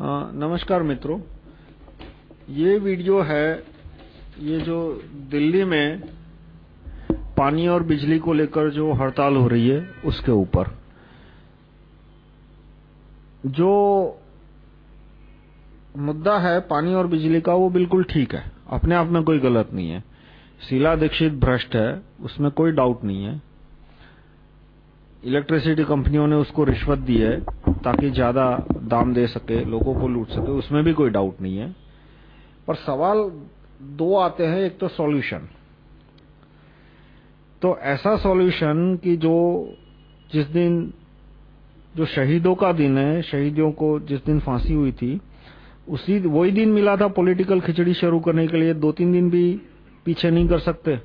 नमस्कार मित्रों। ये वीडियो है, ये जो दिल्ली में पानी और बिजली को लेकर जो हड़ताल हो रही है, उसके ऊपर। जो मुद्दा है पानी और बिजली का, वो बिल्कुल ठीक है। अपने आप में कोई गलत नहीं है। शीला दीक्षित भ्रष्ट है, उसमें कोई डाउट नहीं है। इलेक्ट्रिसिटी कंपनियों ने उसको रिश्वत दी है। ताकि ज़्यादा दाम दे सके, लोगों को लूट सके, उसमें भी कोई डाउट नहीं है। पर सवाल दो आते हैं, एक तो सॉल्यूशन तो ऐसा सॉल्यूशन कि जो जिस दिन, जो शहीदों का दिन है, शहीदों को जिस दिन फांसी हुई थी, उसी, वही दिन मिला था पॉलिटिकल खिचड़ी शुरू करने के लिए। दो तीन दिन भी पीछे नहीं कर सकते।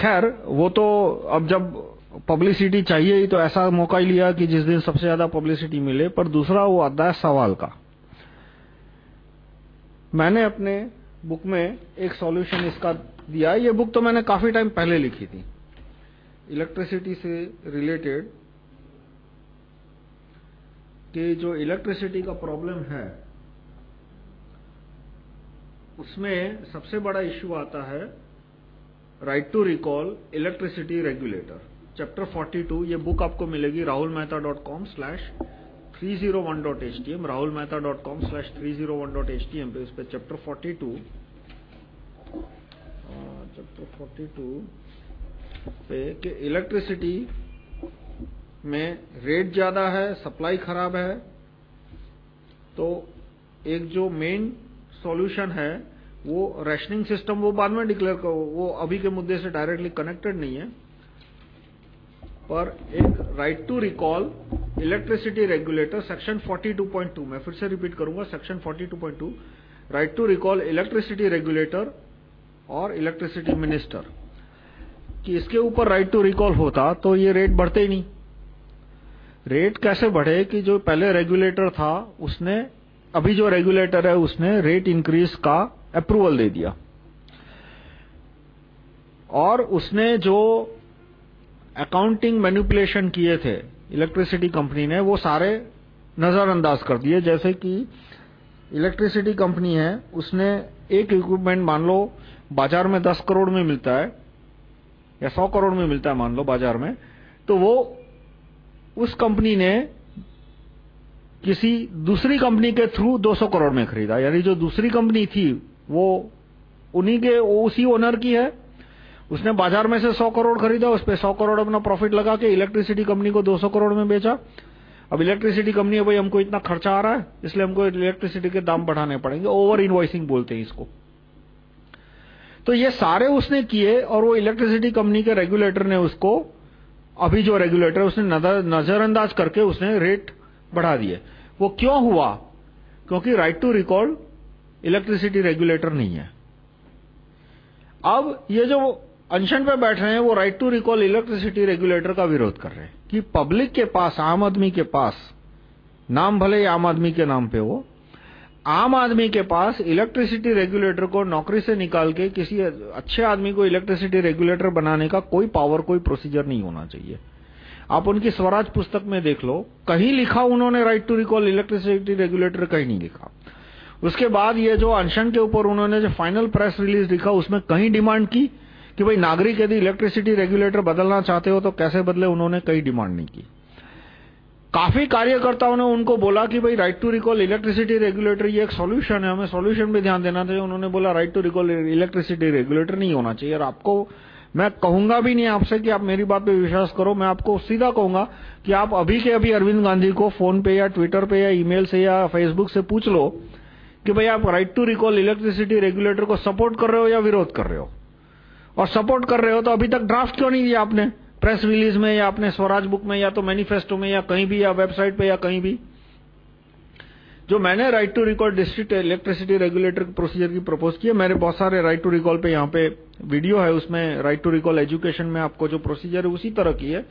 खैर, वो तो अब जब पब्लिसिटी चाहिए ही तो ऐसा मौका ही लिया कि जिस दिन सबसे ज़्यादा पब्लिसिटी मिले, पर दूसरा वो आता है सवाल का। मैंने अपने बुक में एक सॉल्यूशन इसका दिया ये बुक तो मैंने काफ़ी टाइम पहले लिखी थी। इलेक्ट्रिसिटी से रिलेटेड कि जो इलेक्ट्रिसिटी का प्रॉब्लम है, उसमें सबसे बड़ा इश्यू आता है right to recall electricity regulator chapter 42 ये बुक आपको मिलेगी rahulmehta.com slash 301.htm rahulmehta.com slash 301.htm पे उस पे चैप्टर 42 चैप्टर 42 पे कि इलेक्ट्रिसिटी में रेट ज़्यादा है सप्लाई खराब है तो एक जो मेन सॉल्यूशन है, वो रेशनिंग सिस्टम वो बाद में डिक्लेयर करो, वो अभी के मुद्दे से डायरेक्टली कनेक्टेड नहीं है। पर एक right to recall electricity regulator section 42.2 मैं फिर से रिपीट करूँगा section 42.2 right to recall electricity regulator और इलेक्ट्रिसिटी मिनिस्टर कि इसके ऊपर राइट टू रिकॉल होता तो ये रेट बढ़ते ही नहीं। रेट कैसे बढ़े कि जो पहले रेगुलेटर था, उसने, अभी जो रेगुलेटर है, उसने रेट इंक्रीज का अप्रूवल दे दिया। और उसने जो अकाउंटिंग मैनिपुलेशन किए थे इलेक्ट्रिसिटी कंपनी ने, वो सारे नजरअंदाज कर दिए। जैसे कि इलेक्ट्रिसिटी कंपनी है, उसने एक इक्विपमेंट मान लो, बाज़ार में 10 करोड़ में मिलता है, या 100 करोड़ में मिलता है, मान लो, बाज़ार में तो वो उस कंपनी ने किसी दूसरी कंपनी के थ्रू 200 करोड़ में खरीदा। यानी जो दूसरी कंपनी थी, वो उन्हीं के उसी ओनर की है उसने बाज़ार में से 100 करोड़ खरीदा, उस पर 100 करोड़ अपना प्रॉफिट लगा के इलेक्ट्रिसिटी कंपनी को 200 करोड़ में बेचा। अब इलेक्ट्रिसिटी कंपनी है भाई, हमको इतना खर्चा आ रहा है, इसलिए हमको इलेक्ट्रिसिटी के दाम बढ़ाने पड़ेंगे। ओवर इनवॉइसिंग बोलते हैं इसको। तो ये सारे उसने किए और वो इलेक्ट्रिसिटी कंपनी के रेगुलेटर ने उसको, अभी जो रेगुलेटर उसने नजरअंदाज करके उसने रेट बढ़ा दिए। वो क्यों हुआ? क्योंकि right to recall electricity regulator नहीं है। अब ये जो अनशन पे बैठ रहे हैं, वो right to recall electricity regulator का विरोध कर रहे हैं कि पब्लिक के पास, आम आदमी के पास, नाम भले ही आम आदमी के नाम पे हो, आम आदमी के पास इलेक्ट्रिसिटी रेगुलेटर को नौकरी से निकाल के किसी अच्छे आदमी को इलेक्ट्रिसिटी रेगुलेटर बनाने का कोई पावर कोई प्रोसीजर नहीं होना चाहिए। आप उनकी स्वराज पुस्तक में देख लो, कहीं लिखा उन्होंने right to recall electricity regulator कहीं नहीं लिखा। उसके बाद ये जो अनशन के ऊपर उन्होंने जो फाइनल प्रेस रिलीज़ लिखा, उसमें कहीं डिमांड की कि भाई नागरिक यदि इलेक्ट्रिसिटी रेगुलेटर बदलना चाहते हो तो कैसे बदले? उन्होंने कहीं डिमांड नहीं की। काफ़ी कार्यकर्ताओं ने उनको बोला कि भाई right to recall electricity regulator ये एक सॉल्यूशन है, हमें सॉल्यूशन पे ध्यान देना चाहिए। उन्होंने बोला right to recall electricity regulator नहीं होना चाहिए। और आपको, मैं कहूँगा भी नहीं आपसे कि आप मेरी बात पे विश्वास करो। मैं आपको सीधा कहूँगा कि आप अभी के अभी अरविंद गांधी को फ़ोन पे या ट्विटर पे या ईमेल से या फेसबुक से पूछ लो कि भाई आप right to recall electricity regulator को सपोर्ट कर रहे हो या विरोध कर रहे हो। और सपोर्ट कर रहे हो तो अभी तक ड्राफ्ट क्यों नहीं दिया आपने? प्रेस रिलीज़ में या अपने स्वराज बुक में या तो मैनिफेस्टो में या कहीं भी, या वेबसाइट पे या कहीं भी। जो मैंने right to recall district electricity regulator procedure की प्रपोज की है, मेरे बहुत सारे राइट टू रिकॉल पे यहाँ पे वीडियो है, उसमें राइट टू रिकॉल एजुकेशन में आपको जो प्रोसीजर है, उसी तरह की है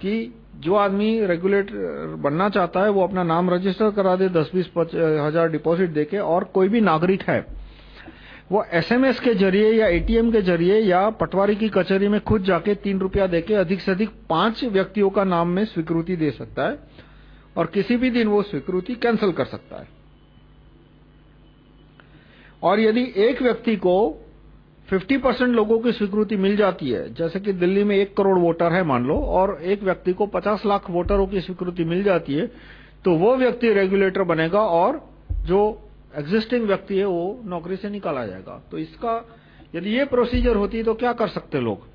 कि जो आदमी रेगुलेटर बनना चाहता है, वो अपना नाम रजिस्टर करा दे, दस बीस हज़ार डिपॉजिट देके, और कोई भी नागरिक है वो एसएमएस के ज़रिए या एटीएम के ज़रिए या पटवारी की कचहरी में खुद जाके तीन रुपया देके अधिक से अधिक पाँच व्यक्तियों का नाम में स्वीकृति दे सकता है और किसी भी दिन वो स्वीकृति कैंसिल कर सकता है। और यदि एक व्यक्ति को 50% लोगों की स्वीकृति मिल जाती है, जैसे कि दिल्ली में एक करोड़ वोटर है मान लो, और एक व्यक्ति को 50 लाख वोटरों की स्वीकृति मिल जाती है तो वो व्यक्ति रेगुलेटर बनेगा और जो एग्जिस्टिंग व्यक्ति है वो नौकरी से निकाला जाएगा। तो इसका यदि ये प्रोसीजर होती तो क्या कर सकते लोग?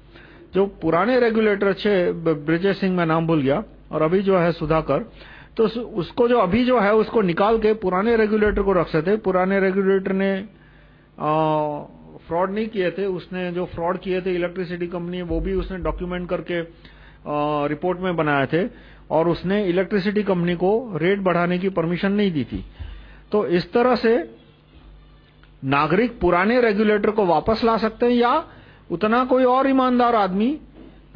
जो पुराने रेगुलेटर थे ब्रिजेश सिंह मैं नाम भूल गया और अभी जो है सुधाकर तो उसको जो अभी जो है उसको निकाल के पुराने रेगुलेटर को रख सकते। पुराने रेगुलेटर ने फ्रॉड नहीं किए थे उसने जो फ्रॉड किए थे इलेक्ट्रिसिटी कंपनी वो भी उसने डॉक्यूमेंट करके आ, रिपोर्ट में बनाए थे और उसने इलेक्ट्रिसिटी कंपनी को रेट बढ़ाने की परमिशन नहीं दी थी। तो इस तरह से नागरिक पुराने रेगुलेटर को वापस ला सकते हैं या उतना कोई और ईमानदार आदमी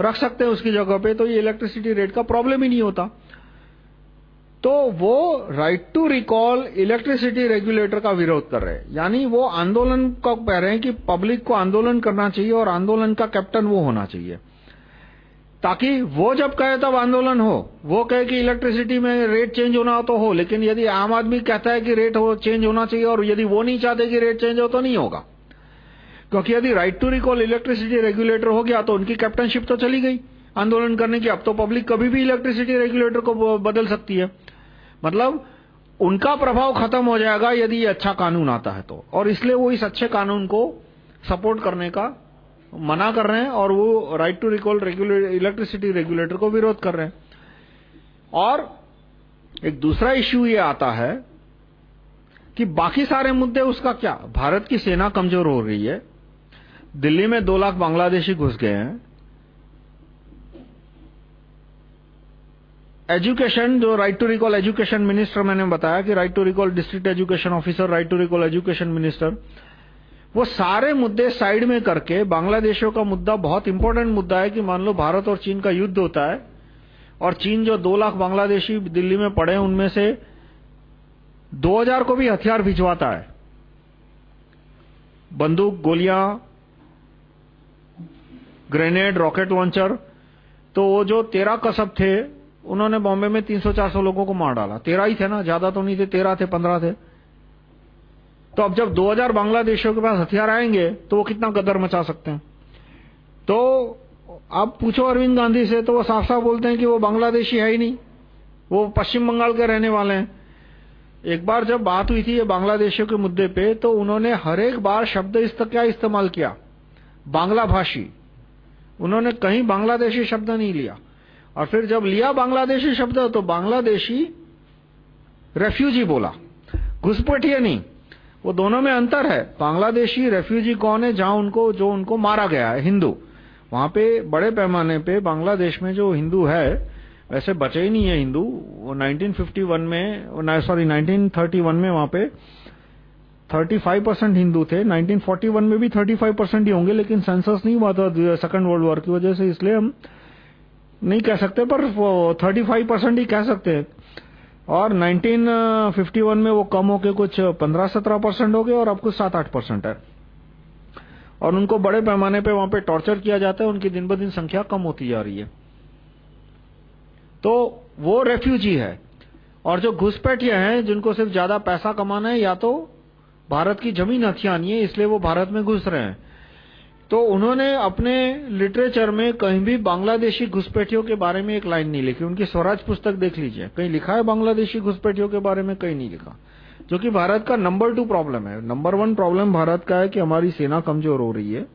रख सकते हैं उसकी जगह पे तो ये इलेक्ट्रिसिटी रेट का प्रॉब्लम ही नहीं होता। तो वो right to recall electricity regulator का विरोध कर रहे हैं। यानी वो आंदोलन का कह रहे हैं कि पब्लिक को आंदोलन करना चाहिए और आंदोलन का कैप्टन वो होना चाहिए। ताकि वो जब कहे तब आंदोलन हो। वो कहे कि इलेक्ट्रिसिटी में रेट चेंज होना हो तो हो, लेकिन यदि आम आदमी कहता है कि रेट हो चेंज होना चाहिए, और यदि वो नहीं चाहते कि रेट चेंज हो तो नहीं होगा। क्योंकि यदि right to recall electricity regulator हो गया तो उनकी कैप्टनशिप तो चली गई। आंदोलन करने की अब तो पब्लिक कभी भी इलेक्ट्रिसिटी रेगुलेटर को बदल सकती है। मतलब उनका प्रभाव खत्म हो जाएगा यदि अच्छा कानून आता है तो। और इसलिए वो इस अच्छे कानून को सपोर्ट करने का मना कर रहे हैं और वो right to recall electricity regulator को विरोध कर रहे हैं। और एक दूसरा इश्यू ये आता है कि बाकी सारे मुद्दे उसका क्या? भारत की सेना कमज़ोर हो रही है। दिल्ली में दो लाख बांग्लादेशी घुस गए हैं। एजुकेशन जो right to recall education minister मैंने बताया कि right to recall district education officer right to recall education minister वो सारे मुद्दे साइड में करके, बांग्लादेशों का मुद्दा बहुत इंपॉर्टेंट मुद्दा है कि मान लो भारत और चीन का युद्ध होता है, और चीन जो दो लाख बांग्लादेशी दिल्ली में पड़े उनमें से 2000 को भी हथियार भिजवाता है। बंदूक, गोलियाँ ग्रेनेड रॉकेट लॉन्चर तो वो जो तेरह कसब थे, उन्होंने बॉम्बे में 300-400 लोगों को मार डाला। तेरह ही थे ना, ज़्यादा तो नहीं थे, तेरह थे, पंद्रह थे। तो अब जब 2000 बांग्लादेशियों के पास हथियार आएँगे तो वो कितना गदर मचा सकते हैं? तो आप पूछो अरविंद गांधी से तो वो साफ़ साफ़ बोलते हैं कि वो बांग्लादेशी है ही नहीं। वो पश्चिम बंगाल के रहने वाले हैं। एक बार जब बात हुई थी ये बांग्लादेशियों के मुद्दे पे तो उन्होंने हर एक बार शब्द इस्त क्या इस्तेमाल किया? बांग्ला भाषी उन्होंने कहीं बांग्लादेशी शब्द नहीं लिया। और फिर जब लिया बांग्लादेशी शब्द तो बांग्लादेशी रेफ्यूजी बोला। घुसपैठिए नहीं। वो दोनों में अंतर है। बांग्लादेशी रेफ्यूजी कौन है, जहाँ उनको, जो उनको मारा गया है, हिंदू। वहाँ पे, बड़े पैमाने पे बांग्लादेश में जो हिंदू है, वैसे बचे ही नहीं है हिंदू। वो 1951 में सॉरी 1931 में वहाँ पे 35 परसेंट हिंदू थे। 1941 में भी 35 परसेंट ही होंगे, लेकिन सेंसस नहीं हुआ था सेकंड वर्ल्ड वॉर की वजह से, इसलिए हम नहीं कह सकते, पर 35 परसेंट ही कह सकते हैं। और 1951 में वो कम होके कुछ 15-17 परसेंट हो गए और अब कुछ 7-8 परसेंट है। और उनको बड़े पैमाने पे वहाँ पे टॉर्चर किया जाता है, उनकी दिन ब दिन संख्या कम होती जा रही है। तो वो रेफ्यूजी है। और जो घुसपैठिए हैं, जिनको सिर्फ़ ज़्यादा पैसा कमाना है, या तो भारत की ज़मीन हथियानी है, इसलिए वो भारत में घुस रहे हैं। तो उन्होंने अपने लिटरेचर में कहीं भी बांग्लादेशी घुसपैठियों के बारे में एक लाइन नहीं लिखी। उनकी स्वराज पुस्तक देख लीजिए। कहीं लिखा है बांग्लादेशी घुसपैठियों के बारे में, कहीं नहीं लिखा। जो कि भारत का नंबर टू प्रॉब्लम है। नंबर वन प्रॉब्लम भारत का है कि हमारी सेना कमज़ोर हो रही है,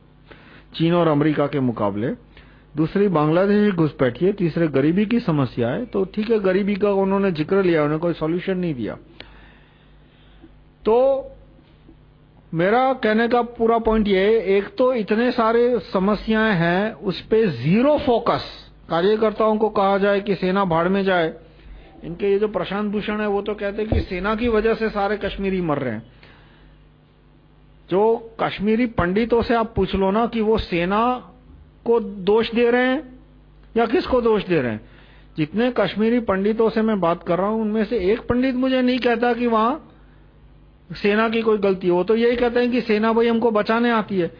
चीन और अमरीका के मुकाबले। दूसरी, बांग्लादेशी घुसपैठिए तीसरे, गरीबी की समस्या है। तो ठीक है, गरीबी का उन्होंने ज़िक्र लिया उन्होंने कोई सॉल्यूशन नहीं दिया। तो मेरा कहने का पूरा पॉइंट ये है, एक तो इतने सारे समस्याएँ हैं, उस पे ज़ीरो फोकस कार्यकर्ताओं को कहा जाए कि सेना भाड़ में जाए, इनके ये जो प्रशांत भूषण है, वो तो कहते हैं कि सेना की वजह से सारे कश्मीरी मर रहे हैं। जो कश्मीरी पंडितों से आप पूछ लो ना कि वो सेना को दोष दे रहे हैं या किसको दोष दे रहे हैं? जितने कश्मीरी पंडितों से मैं बात कर रहा हूँ, उनमें से एक पंडित मुझे नहीं कहता कि वहाँ सेना की कोई गलती हो। तो यही कहते हैं कि सेना भाई हमको बचाने आती है।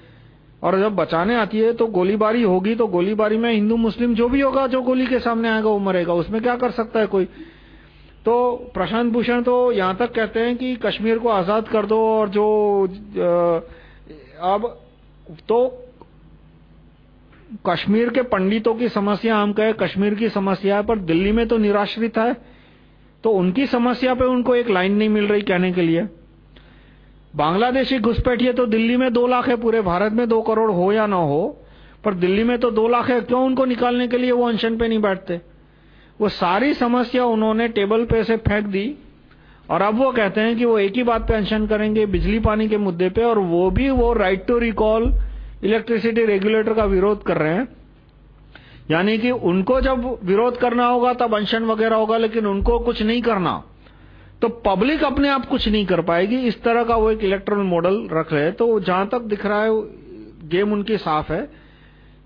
और जब बचाने आती है तो गोलीबारी होगी तो गोलीबारी में हिंदू, मुस्लिम जो भी होगा, जो गोली के सामने आएगा, वो मरेगा। उसमें क्या कर सकता है कोई? तो प्रशांत भूषण तो यहाँ तक कहते हैं कि कश्मीर को आज़ाद कर दो और जो अब तो कश्मीर के पंडितों की समस्या, हम कहे कश्मीर की समस्या पर दिल्ली में तो निराश्रित है। तो उनकी समस्या पे उनको एक लाइन नहीं मिल रही कहने के लिए। बांग्लादेशी घुसपैठिए तो दिल्ली में दो लाख है, पूरे भारत में दो करोड़ हो या ना हो, पर दिल्ली में तो दो लाख है, क्यों उनको निकालने के लिए वो अनशन पे नहीं बैठते? वो सारी समस्या उन्होंने टेबल पे से फेंक दी, और अब वो कहते हैं कि वो एक ही बात पे अनशन करेंगे, बिजली पानी के मुद्दे पे, और वो भी वो right to recall electricity regulator का विरोध कर रहे हैं। यानी कि उनको जब विरोध करना होगा, तब अनशन वगैरह होगा, लेकिन उनको कुछ नहीं करना। तो पब्लिक अपने आप कुछ नहीं कर पाएगी। इस तरह का वो एक इलेक्ट्रल मॉडल रख रहे हैं। तो जहाँ तक दिख रहा है गेम उनकी साफ़ है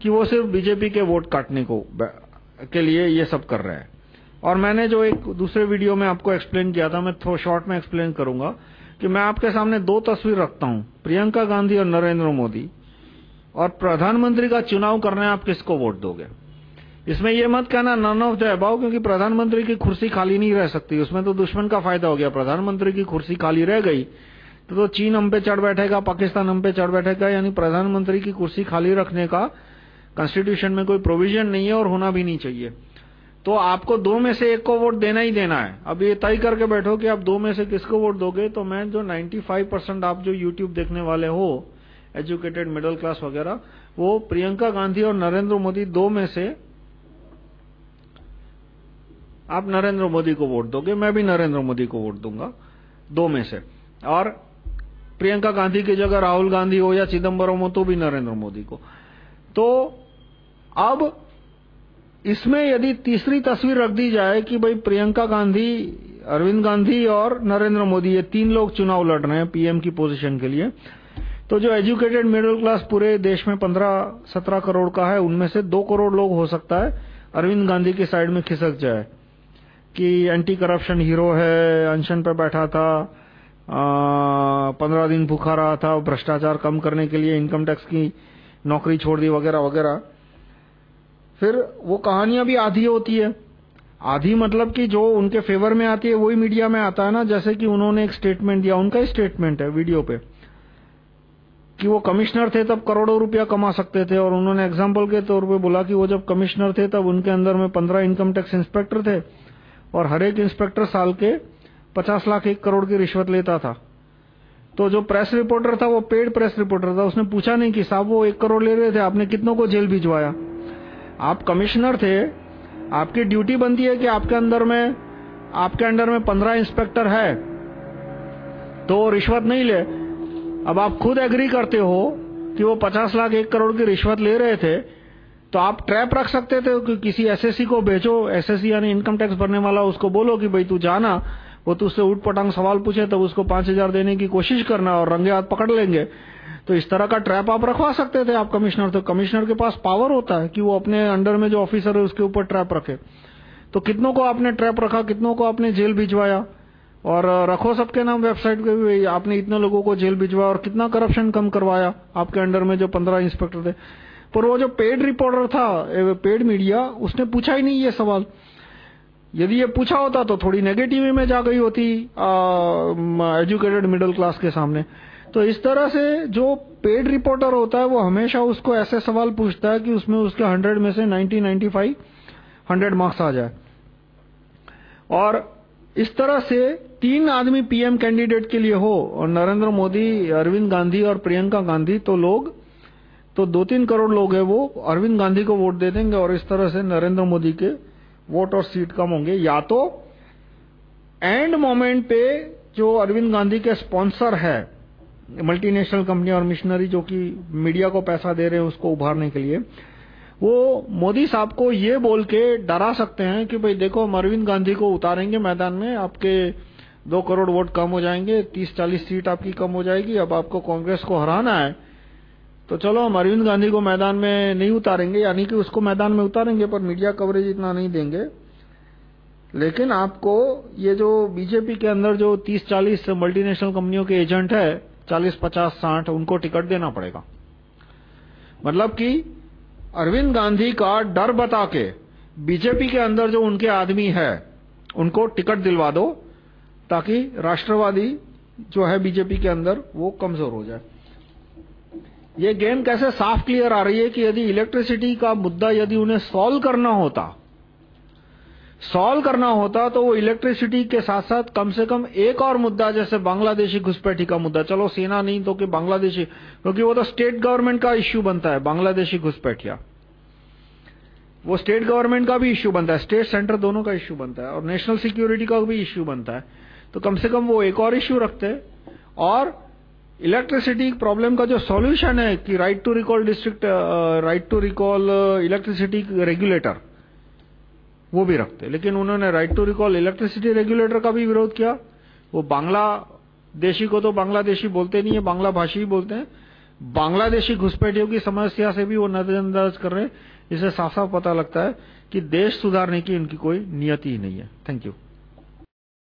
कि वो सिर्फ़ बीजेपी के वोट काटने को के लिए ये सब कर रहे हैं। और मैंने जो एक दूसरे वीडियो में आपको एक्सप्लेन किया था, मैं थोड़ा शॉर्ट में एक्सप्लेन करूँगा कि मैं आपके सामने दो तस्वीर रखता हूँ, प्रियंका गांधी और नरेंद्र मोदी। और प्रधानमंत्री का चुनाव करने आप किसको वोट दोगे? इसमें यह मत कहना नन ऑफ़ द अबाउ क्योंकि प्रधानमंत्री की कुर्सी खाली नहीं रह सकती। उसमें तो दुश्मन का फ़ायदा हो गया। प्रधानमंत्री की कुर्सी खाली रह गई तो, तो चीन हम पे चढ़ बैठेगा पाकिस्तान हम पे चढ़ बैठेगा यानी प्रधानमंत्री की कुर्सी खाली रखने का कॉन्स्टिट्यूशन में कोई प्रोविज़न नहीं है और होना भी नहीं चाहिए। तो आपको दो में से एक को वोट देना ही देना है। अब ये तय करके बैठो कि आप दो में से किसको वोट दोगे तो मैं जो 95 परसेंट आप जो YouTube देखने वाले हो एजुकेटेड मिडिल क्लास वगैरह वो प्रियंका गांधी और नरेंद्र मोदी दो में से आप नरेंद्र मोदी को वोट दोगे, मैं भी नरेंद्र मोदी को वोट दूँगा, दो में से। और प्रियंका गांधी की जगह राहुल गांधी हो या चिदम्बरम हो तो भी नरेंद्र मोदी को। तो अब इसमें यदि तीसरी तस्वीर रख दी जाए कि भाई प्रियंका गांधी, अरविंद गांधी और नरेंद्र मोदी, ये तीन लोग चुनाव लड़ रहे हैं पीएम की पोजीशन के लिए तो जो एजुकेटेड मिडिल क्लास पूरे देश में 15-17 करोड़ का है, उनमें से दो करोड़ लोग हो सकता है अरविंद गांधी की साइड में खिसक जाए। कि एंटी करप्शन हीरो है, अनशन पे बैठा था पंद्रह दिन भूखा रहा था भ्रष्टाचार कम करने के लिए इनकम टैक्स की नौकरी छोड़ दी, वगैरह वगैरह। फिर वो कहानियाँ भी आधी होती है। आधी मतलब कि जो उनके फेवर में आती है, वही मीडिया में आता है ना, जैसे कि उन्होंने एक स्टेटमेंट दिया, उनका स्टेटमेंट है वीडियो पे, कि वो कमिश्नर थे, तब करोड़ों रुपया कमा सकते थे, और उन्होंने एग्ज़ाम्पल के तौर पे बोला कि वो जब कमिश्नर थे, तब उनके अंदर में पंद्रह इनकम टैक्स इंस्पेक्टर थे और हर एक इंस्पेक्टर साल के पचास लाख एक करोड़ की रिश्वत लेता था। तो जो प्रेस रिपोर्टर था, वो पेड प्रेस रिपोर्टर था, उसने पूछा नहीं कि साहब वो एक करोड़ ले रहे थे, आपने कितनों को जेल भिजवाया? आप कमिश्नर थे, आपकी ड्यूटी बनती है कि आपके अंदर में, आपके अंडर में पंद्रह इंस्पेक्टर है तो रिश्वत नहीं ले। अब आप खुद एग्री करते हो कि वो पचास लाख एक करोड़ की रिश्वत ले रहे थे तो आप ट्रैप रख सकते थे कि किसी एसएससी को भेजो एसएससी यानी इनकम टैक्स भरने वाला उसको बोलो कि भाई तू जाना, वो तुझसे उठ पटांग सवाल पूछे, तब उसको पाँच हज़ार देने की कोशिश करना और रंगे हाथ पकड़ लेंगे। तो इस तरह का ट्रैप आप रखवा सकते थे आप कमिश्नर तो कमिश्नर के पास पावर होता है कि वो अपने अंडर में जो ऑफिसर है उसके ऊपर ट्रैप रखे। तो कितनों को आपने ट्रैप रखा, कितनों को आपने जेल भिजवाया? और रखो सबके नाम वेबसाइट पे भी, आपने इतने लोगों को जेल भिजवाया और कितना करप्शन कम करवाया आपके अंडर में जो पंद्रह इंस्पेक्टर थे। पर वो जो पेड रिपोर्टर था पेड मीडिया उसने पूछा ही नहीं ये सवाल। यदि ये पूछा होता तो थोड़ी नेगेटिव में जा गई होती एजुकेटेड मिडिल क्लास के सामने। तो इस तरह से जो पेड रिपोर्टर होता है, वो हमेशा उसको ऐसे सवाल पूछता है कि उसमें उसके 100 में से 90 95 100 मार्क्स आ जाए। और इस तरह से तीन आदमी पीएम कैंडिडेट के लिए हो, और नरेंद्र मोदी, अरविंद गांधी और प्रियंका गांधी तो लोग तो दो तीन करोड़ लोग हैं वो, अरविंद गांधी को वोट दे देंगे और इस तरह से नरेंद्र मोदी के वोट और सीट कम होंगे। या तो एंड मोमेंट पे जो अरविंद गांधी के स्पॉन्सर है, मल्टीनेशनल कंपनी और मिशनरी जो कि मीडिया को पैसा दे रहे हैं, उसको उभारने के लिए, वो मोदी साहब को ये बोल के डरा सकते हैं कि भाई देखो, हम अरविंद गांधी को उतारेंगे मैदान में, आपके दो करोड़ वोट कम हो जाएँगे तीस चालीस सीट आपकी कम हो जाएगी, अब आपको कांग्रेस को हराना है तो चलो हम अरविंद गांधी को मैदान में नहीं उतारेंगे यानी कि उसको मैदान में उतारेंगे पर मीडिया कवरेज इतना नहीं देंगे। लेकिन आपको ये जो बीजेपी के अंदर जो 30-40 मल्टीनेशनल कंपनियों के एजेंट है 40, 50, 60 उनको टिकट देना पड़ेगा। मतलब कि अरविंद गांधी का डर बता के बीजेपी के अंदर जो उनके आदमी है उनको टिकट दिलवा दो ताकि राष्ट्रवादी जो है बीजेपी के अंदर वो कमज़ोर हो जाए। ये गेम कैसे साफ़ क्लियर आ रही है कि यदि इलेक्ट्रिसिटी का मुद्दा यदि उन्हें सॉल्व करना होता, सॉल्व करना होता तो वो इलेक्ट्रिसिटी के साथ साथ कम से कम एक और मुद्दा, जैसे बांग्लादेशी घुसपैठी का मुद्दा। चलो सेना नहीं तो कि बांग्लादेशी, क्योंकि वो तो स्टेट गवर्नमेंट का इश्यू बनता है, बांग्लादेशी घुसपैठिया। वो स्टेट गवर्नमेंट का भी इश्यू बनता है, स्टेट सेंटर दोनों का इश्यू बनता है, और नेशनल सिक्योरिटी का भी इश्यू बनता है। तो कम से कम वो एक और इश्यू रखते हैं और इलेक्ट्रिसिटी प्रॉब्लम का जो सॉल्यूशन है कि right to recall district right to recall electricity regulator वो भी रखते लेकिन उन्होंने right to recall electricity regulator का भी विरोध किया। वो बांग्लादेशी को तो बांग्लादेशी बोलते नहीं है, बांग्ला भाषी ही बोलते हैं। बांग्लादेशी घुसपैठियों की समस्या से भी वो नजरअंदाज कर रहे हैं। इसे साफ़ साफ़ पता लगता है कि देश सुधारने की उनकी कोई नियति ही नहीं है। Thank you